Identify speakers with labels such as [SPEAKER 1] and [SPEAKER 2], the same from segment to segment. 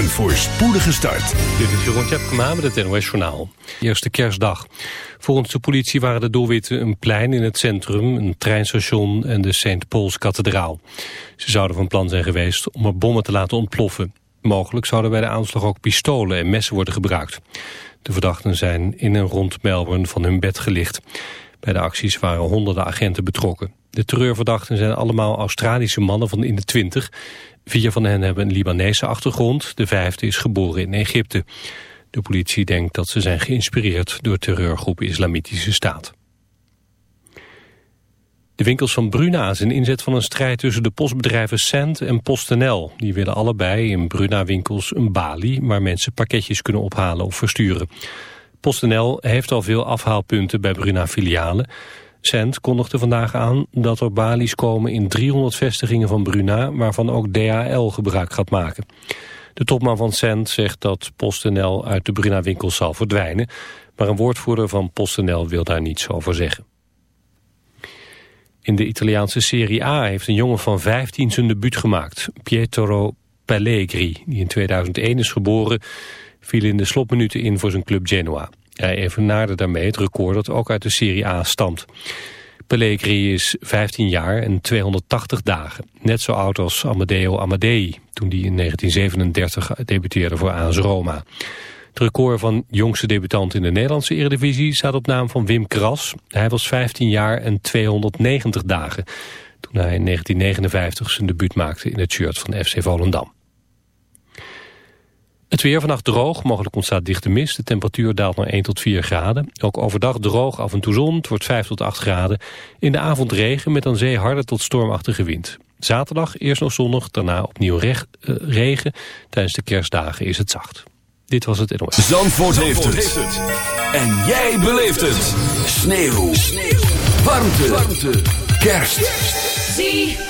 [SPEAKER 1] Een voorspoedige start.
[SPEAKER 2] Dit is Jeroen Tjepkema met het NOS Journaal. Eerste kerstdag. Volgens de politie waren de doelwitten een plein in het centrum, een treinstation en de St. Pauls kathedraal. Ze zouden van plan zijn geweest om er bommen te laten ontploffen. Mogelijk zouden bij de aanslag ook pistolen en messen worden gebruikt. De verdachten zijn in en rond Melbourne van hun bed gelicht. Bij de acties waren honderden agenten betrokken. De terreurverdachten zijn allemaal Australische mannen van in de twintig. Vier van hen hebben een Libanese achtergrond. De vijfde is geboren in Egypte. De politie denkt dat ze zijn geïnspireerd door terreurgroep Islamitische Staat. De winkels van Bruna zijn inzet van een strijd tussen de postbedrijven Cent en PostNL. Die willen allebei in Bruna-winkels een balie waar mensen pakketjes kunnen ophalen of versturen. PostNL heeft al veel afhaalpunten bij Bruna-filialen. Cent kondigde vandaag aan dat er balies komen in 300 vestigingen van Bruna... waarvan ook DHL gebruik gaat maken. De topman van Cent zegt dat PostNL uit de Bruna-winkels zal verdwijnen... maar een woordvoerder van PostNL wil daar niets over zeggen. In de Italiaanse Serie A heeft een jongen van 15 zijn debuut gemaakt. Pietro Pellegri, die in 2001 is geboren, viel in de slotminuten in voor zijn club Genoa. Hij evenaarde daarmee het record dat ook uit de Serie A stamt. Pellegrini is 15 jaar en 280 dagen. Net zo oud als Amadeo Amadei, toen hij in 1937 debuteerde voor AS Roma. Het record van jongste debutant in de Nederlandse Eredivisie staat op naam van Wim Kras. Hij was 15 jaar en 290 dagen toen hij in 1959 zijn debuut maakte in het shirt van FC Volendam. Het weer vannacht droog, mogelijk ontstaat dichte mist. De temperatuur daalt naar 1 tot 4 graden. Ook overdag droog, af en toe zon, het wordt 5 tot 8 graden. In de avond regen met een zee harde tot stormachtige wind. Zaterdag eerst nog zonnig, daarna opnieuw uh, regen. Tijdens de kerstdagen is het zacht. Dit was het NOS.
[SPEAKER 1] Zandvoort, Zandvoort heeft, het. En jij beleeft het. Sneeuw. Sneeuw. Warmte. Warmte. Kerst.
[SPEAKER 3] ZFM.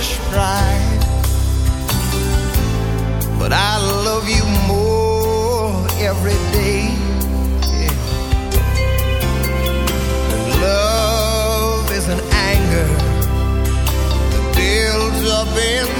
[SPEAKER 3] foolish pride But I love you more every day yeah. And love is an anger That builds up
[SPEAKER 1] in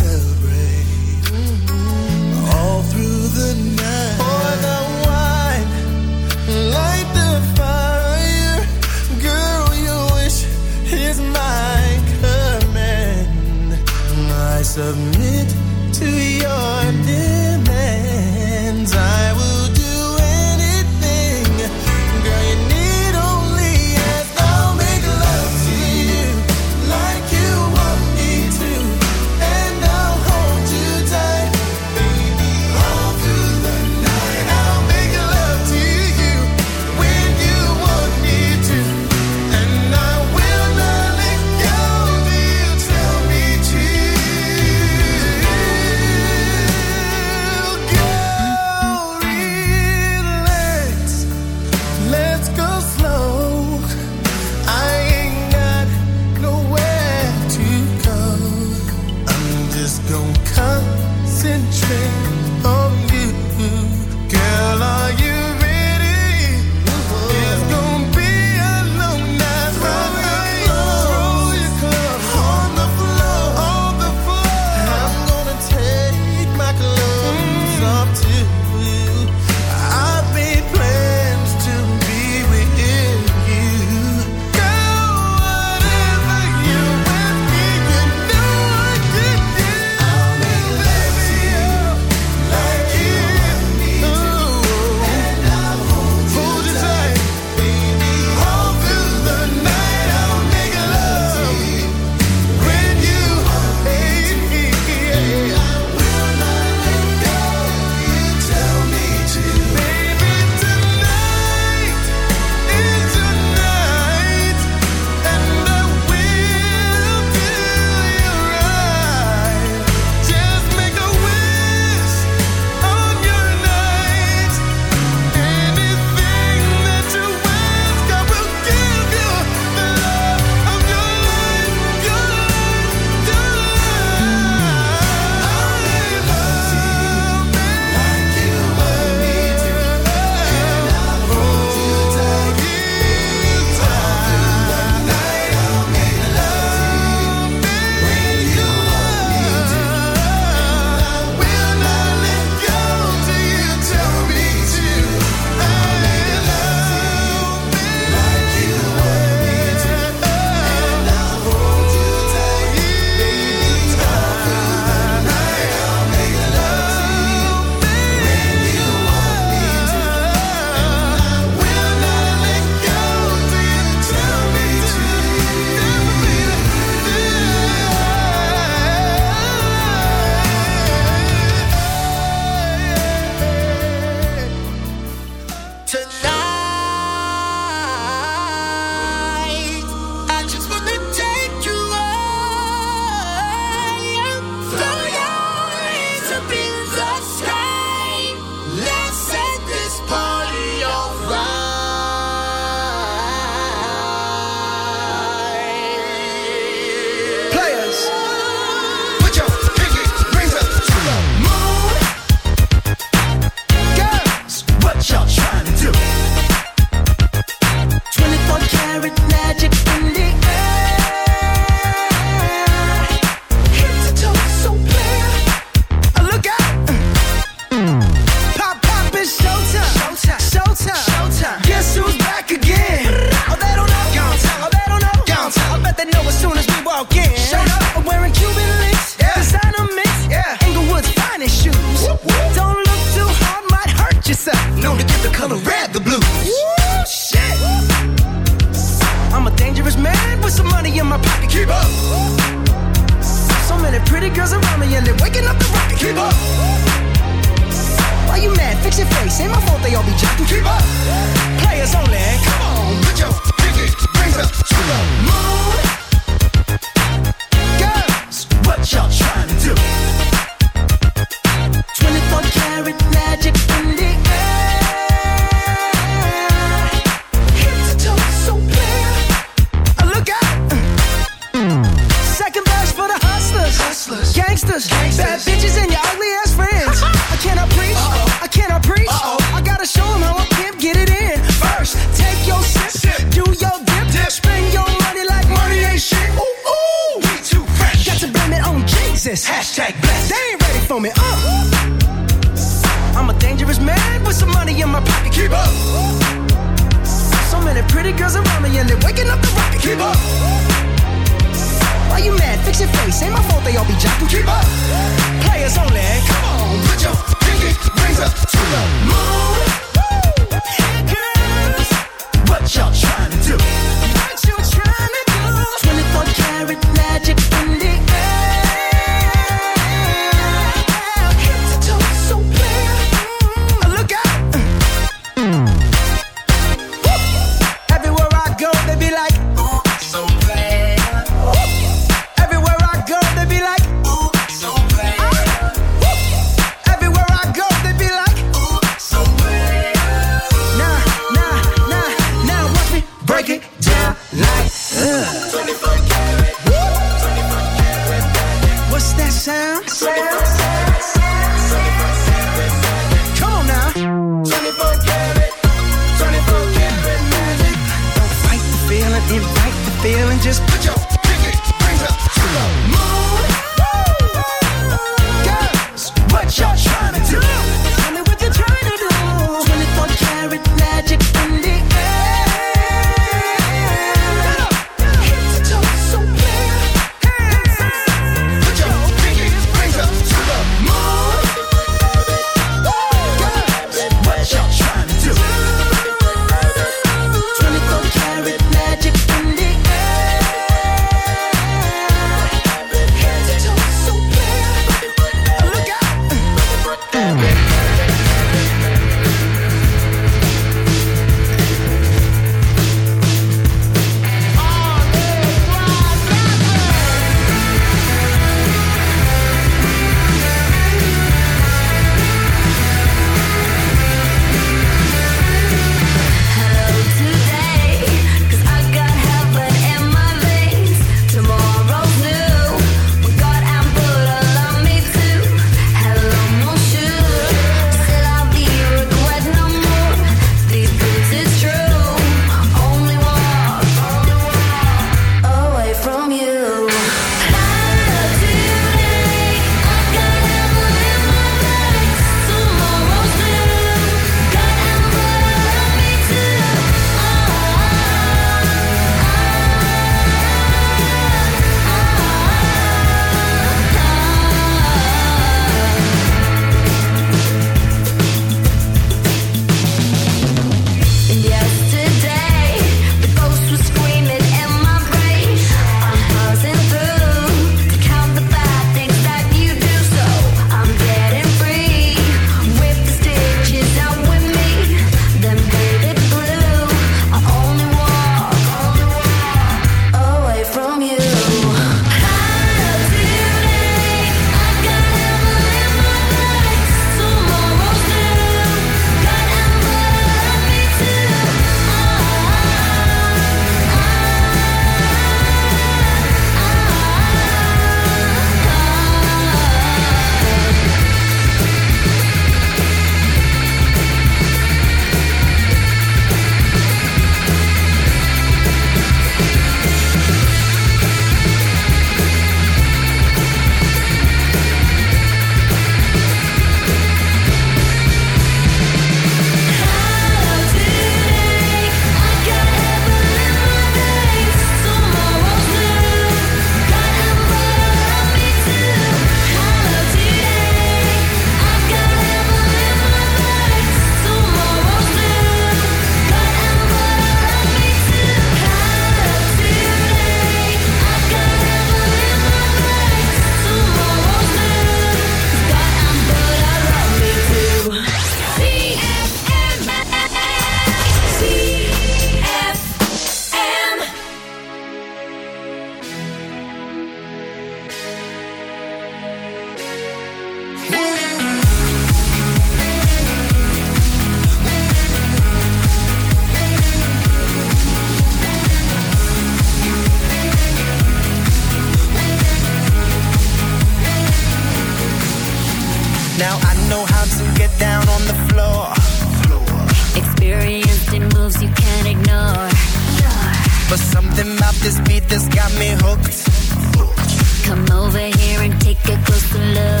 [SPEAKER 4] get
[SPEAKER 5] close to
[SPEAKER 6] love.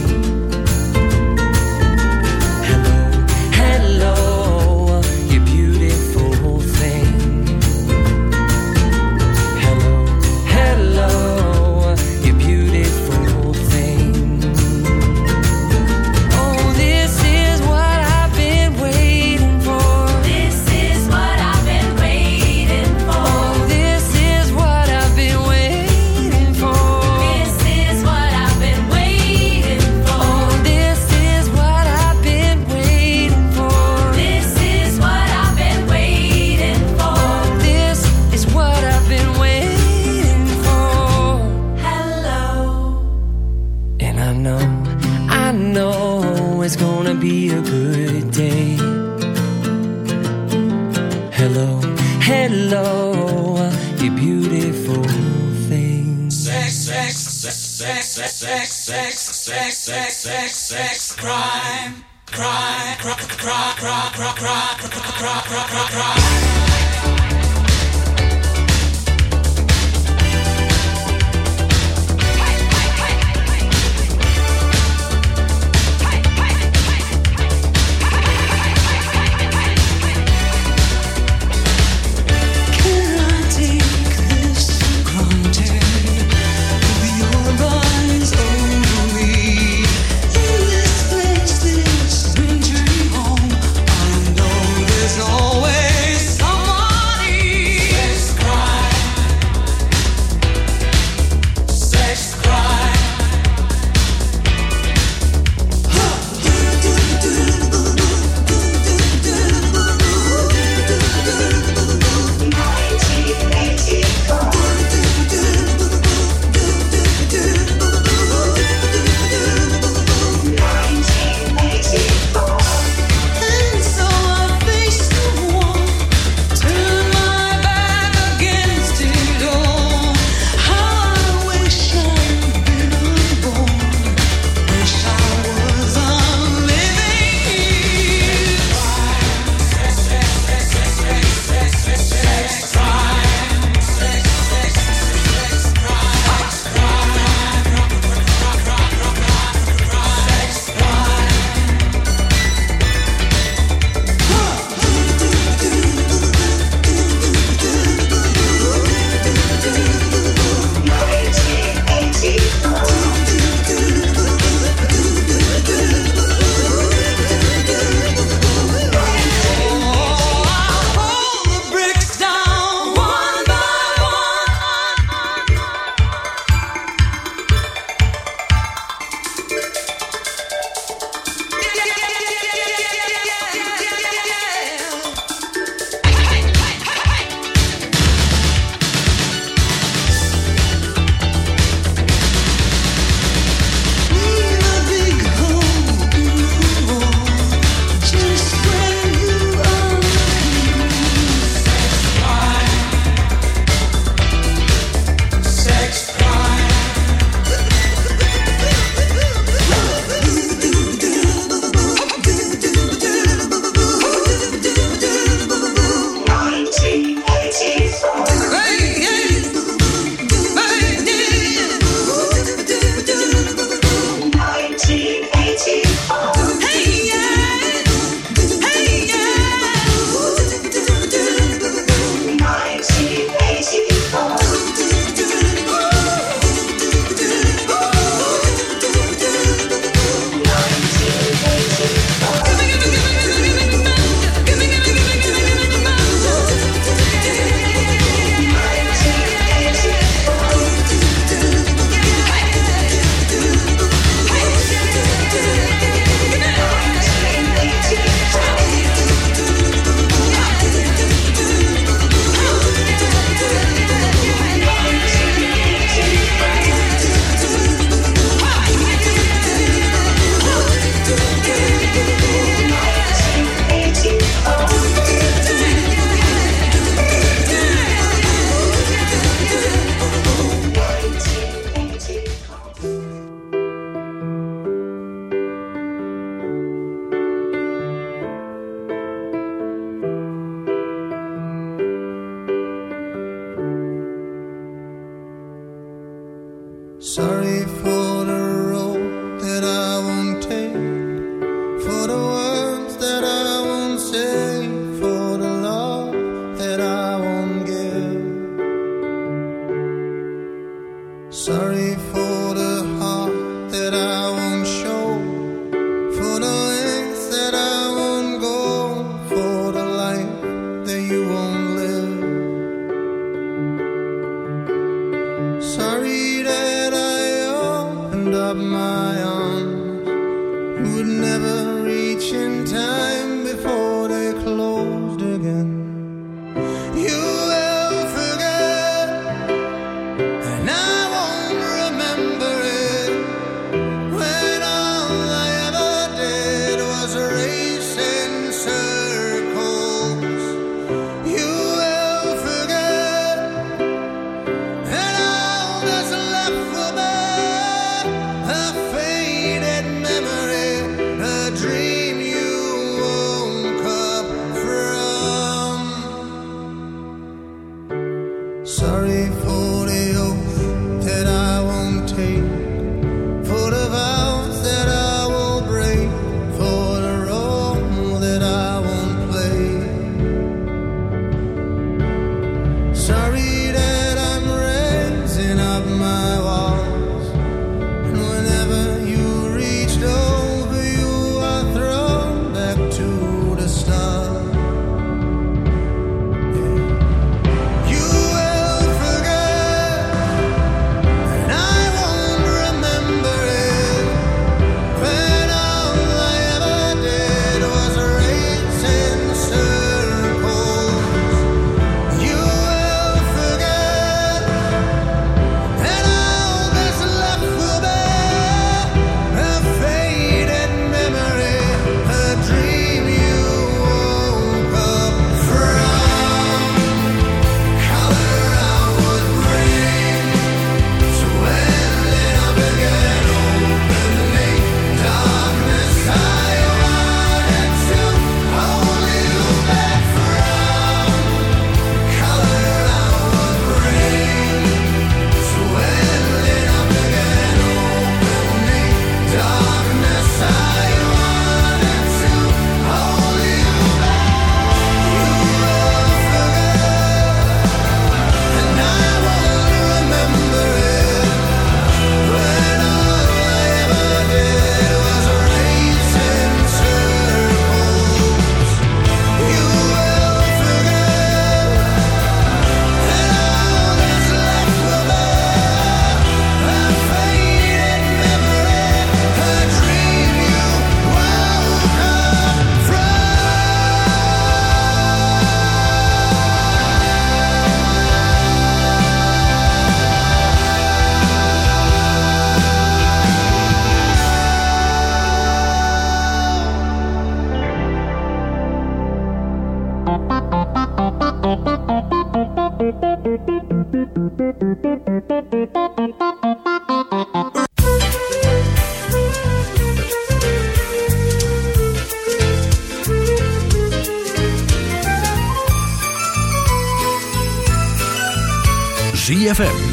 [SPEAKER 7] Cry, cry, cry.